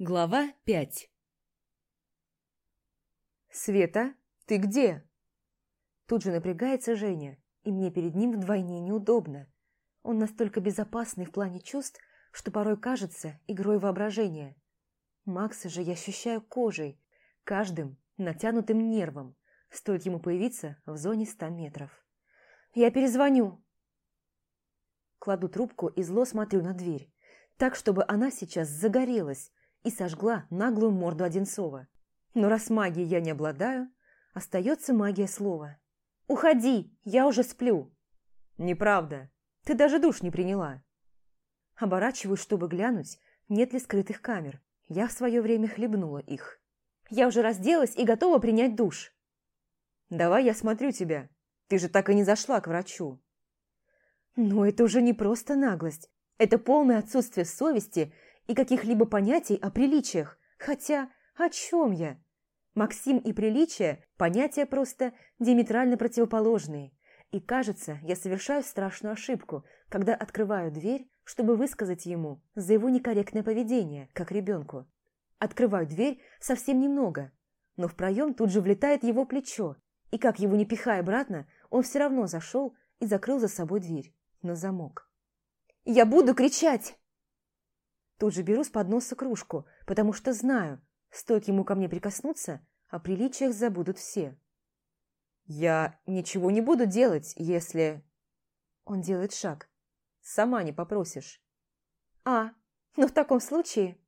Глава пять «Света, ты где?» Тут же напрягается Женя, и мне перед ним вдвойне неудобно. Он настолько безопасный в плане чувств, что порой кажется игрой воображения. Макса же я ощущаю кожей, каждым натянутым нервом, стоит ему появиться в зоне ста метров. «Я перезвоню!» Кладу трубку и зло смотрю на дверь, так, чтобы она сейчас загорелась, и сожгла наглую морду Одинцова. Но раз магией я не обладаю, остается магия слова. «Уходи, я уже сплю». «Неправда, ты даже душ не приняла». Оборачиваюсь, чтобы глянуть, нет ли скрытых камер. Я в свое время хлебнула их. «Я уже разделась и готова принять душ». «Давай я смотрю тебя. Ты же так и не зашла к врачу». Но это уже не просто наглость. Это полное отсутствие совести и каких-либо понятий о приличиях. Хотя, о чем я? Максим и приличие – понятия просто диаметрально противоположные. И кажется, я совершаю страшную ошибку, когда открываю дверь, чтобы высказать ему за его некорректное поведение, как ребенку. Открываю дверь совсем немного, но в проем тут же влетает его плечо, и как его не пихая обратно, он все равно зашел и закрыл за собой дверь на замок. «Я буду кричать!» Тут же беру с подноса кружку, потому что знаю, стоит ему ко мне прикоснуться, о приличиях забудут все. «Я ничего не буду делать, если...» Он делает шаг. «Сама не попросишь». «А, ну в таком случае...»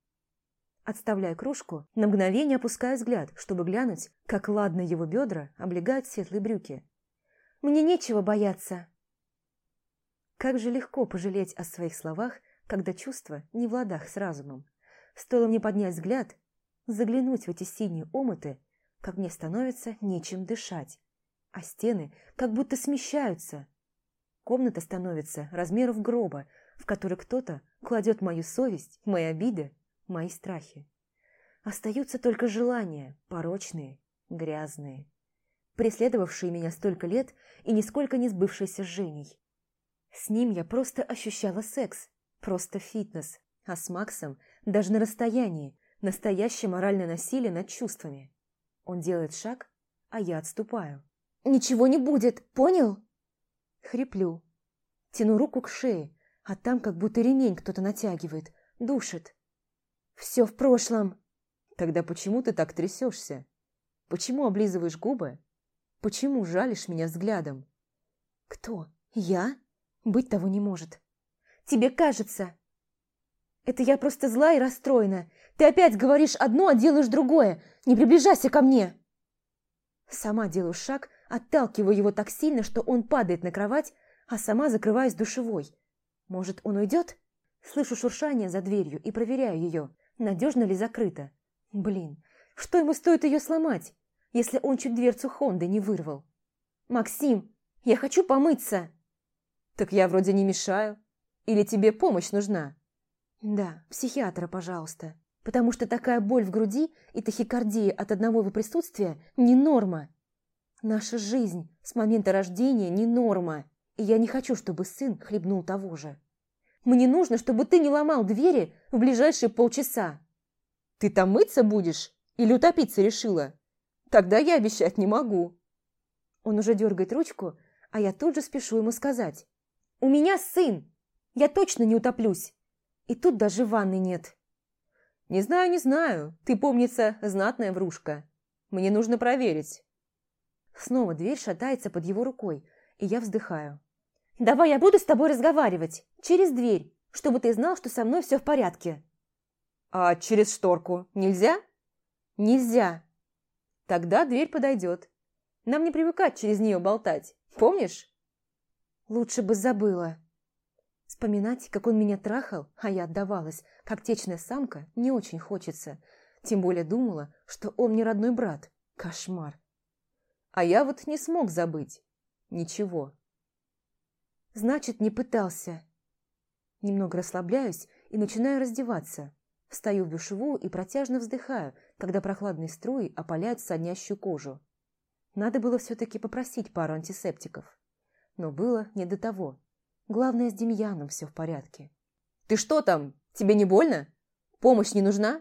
Отставляя кружку, на мгновение опускаю взгляд, чтобы глянуть, как ладно его бедра облегают светлые брюки. «Мне нечего бояться». Как же легко пожалеть о своих словах когда чувства не в ладах с разумом. Стоило мне поднять взгляд, заглянуть в эти синие омыты, как мне становится нечем дышать, а стены как будто смещаются. Комната становится размеров гроба, в который кто-то кладет мою совесть, мои обиды, мои страхи. Остаются только желания, порочные, грязные, преследовавшие меня столько лет и нисколько не сбывшиеся с Женей. С ним я просто ощущала секс, Просто фитнес. А с Максом даже на расстоянии настоящее моральное насилие над чувствами. Он делает шаг, а я отступаю. «Ничего не будет, понял?» Хриплю. Тяну руку к шее, а там как будто ремень кто-то натягивает, душит. «Все в прошлом!» «Тогда почему ты так трясешься? Почему облизываешь губы? Почему жалишь меня взглядом?» «Кто? Я? Быть того не может. Тебе кажется. Это я просто зла и расстроена. Ты опять говоришь одно, а делаешь другое. Не приближайся ко мне. Сама делаю шаг, отталкиваю его так сильно, что он падает на кровать, а сама закрываюсь душевой. Может, он уйдет? Слышу шуршание за дверью и проверяю ее, надежно ли закрыта. Блин, что ему стоит ее сломать, если он чуть дверцу Хонды не вырвал? «Максим, я хочу помыться!» «Так я вроде не мешаю. Или тебе помощь нужна?» «Да, психиатра, пожалуйста. Потому что такая боль в груди и тахикардия от одного его присутствия не норма. Наша жизнь с момента рождения не норма, и я не хочу, чтобы сын хлебнул того же. Мне нужно, чтобы ты не ломал двери в ближайшие полчаса». «Ты там мыться будешь? Или утопиться решила? Тогда я обещать не могу». Он уже дергает ручку, а я тут же спешу ему сказать. «У меня сын! Я точно не утоплюсь. И тут даже ванны нет. Не знаю, не знаю. Ты, помнится, знатная врушка. Мне нужно проверить. Снова дверь шатается под его рукой, и я вздыхаю. «Давай я буду с тобой разговаривать. Через дверь, чтобы ты знал, что со мной все в порядке». «А через шторку нельзя?» «Нельзя». «Тогда дверь подойдет. Нам не привыкать через нее болтать. Помнишь?» «Лучше бы забыла». Вспоминать, как он меня трахал, а я отдавалась, как течная самка, не очень хочется. Тем более думала, что он мне родной брат. Кошмар. А я вот не смог забыть. Ничего. Значит, не пытался. Немного расслабляюсь и начинаю раздеваться. Встаю в душевую и протяжно вздыхаю, когда прохладные струи опаляют соднящую кожу. Надо было все-таки попросить пару антисептиков. Но было не до того. Главное, с Демьяном все в порядке. «Ты что там? Тебе не больно? Помощь не нужна?»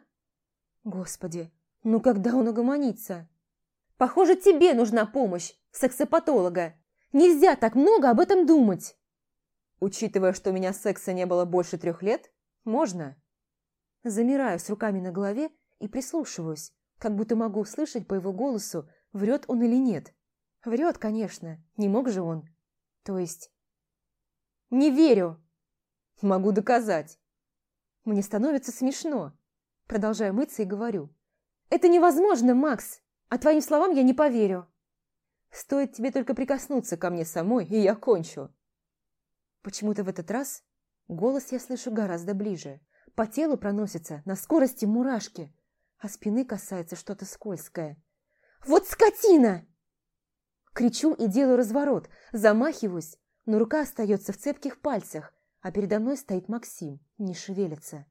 Господи, ну когда он угомонится? Похоже, тебе нужна помощь, сексопатолога. Нельзя так много об этом думать. Учитывая, что у меня секса не было больше трех лет, можно. Замираю с руками на голове и прислушиваюсь, как будто могу услышать по его голосу, врет он или нет. Врет, конечно, не мог же он. То есть... Не верю. Могу доказать. Мне становится смешно. Продолжаю мыться и говорю. Это невозможно, Макс. А твоим словам я не поверю. Стоит тебе только прикоснуться ко мне самой, и я кончу. Почему-то в этот раз голос я слышу гораздо ближе. По телу проносятся на скорости мурашки, а спины касается что-то скользкое. «Вот скотина!» Кричу и делаю разворот, замахиваюсь, но рука остается в цепких пальцах, а передо мной стоит Максим, не шевелится.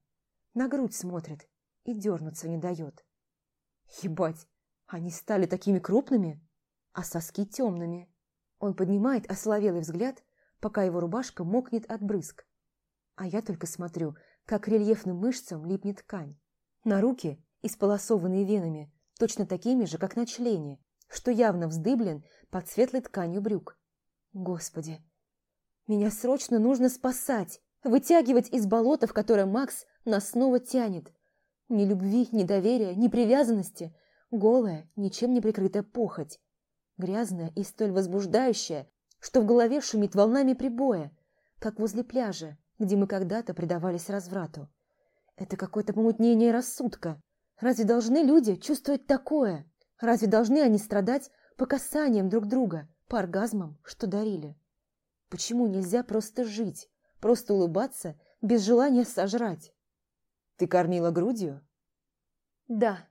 На грудь смотрит и дернуться не дает. Ебать, они стали такими крупными, а соски темными. Он поднимает ословелый взгляд, пока его рубашка мокнет от брызг. А я только смотрю, как рельефным мышцам липнет ткань. На руки, исполосованные венами, точно такими же, как на члене, что явно вздыблен под светлой тканью брюк. Господи, меня срочно нужно спасать, вытягивать из болота, в которое Макс нас снова тянет. Ни любви, ни доверия, ни привязанности. Голая, ничем не прикрытая похоть. Грязная и столь возбуждающая, что в голове шумит волнами прибоя, как возле пляжа, где мы когда-то предавались разврату. Это какое-то помутнение рассудка. Разве должны люди чувствовать такое? Разве должны они страдать по касаниям друг друга, по оргазмам, что дарили? Почему нельзя просто жить, просто улыбаться, без желания сожрать? Ты кормила грудью? Да.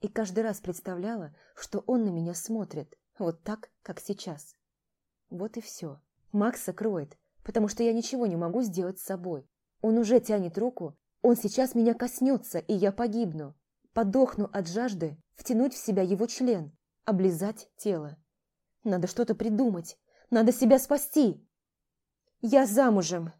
И каждый раз представляла, что он на меня смотрит, вот так, как сейчас. Вот и все. Макса кроет, потому что я ничего не могу сделать с собой. Он уже тянет руку, он сейчас меня коснется, и я погибну. Подохну от жажды втянуть в себя его член, облизать тело. Надо что-то придумать, надо себя спасти. Я замужем.